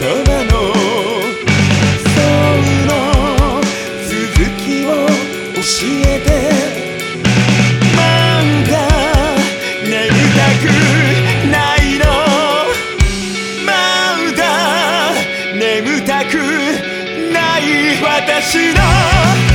葉の。そうの続きを教えて。漫画なりたくないの。まだ眠たくない。私の。